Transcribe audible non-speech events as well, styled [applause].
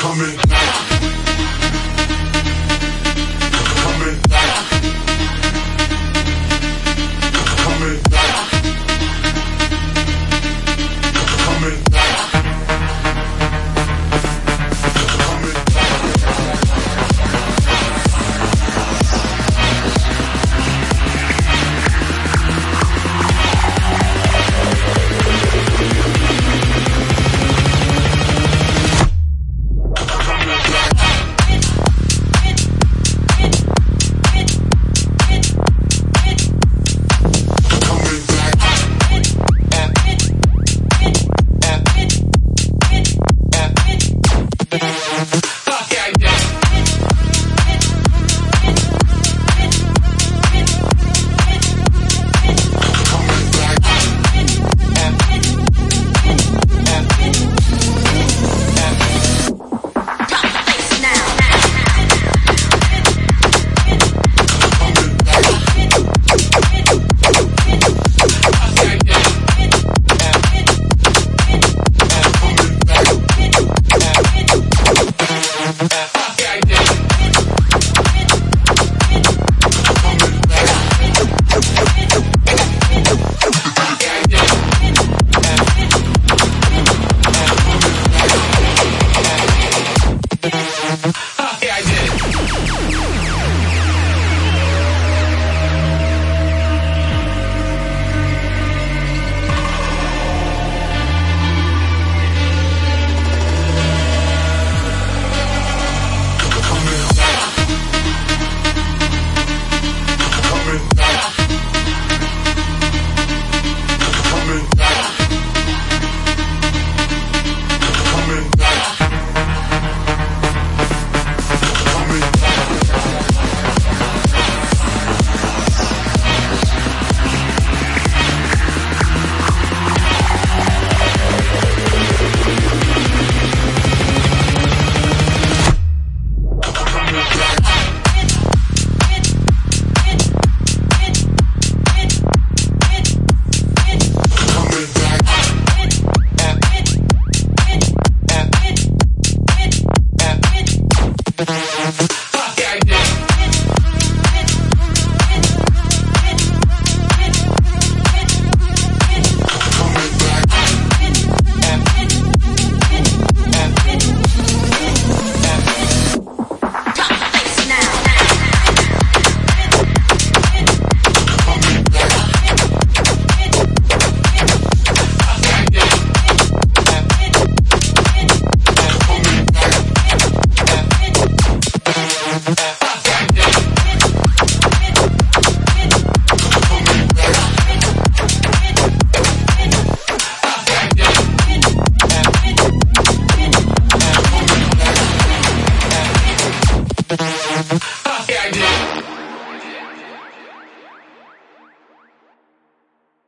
coming [laughs] yeah, I did.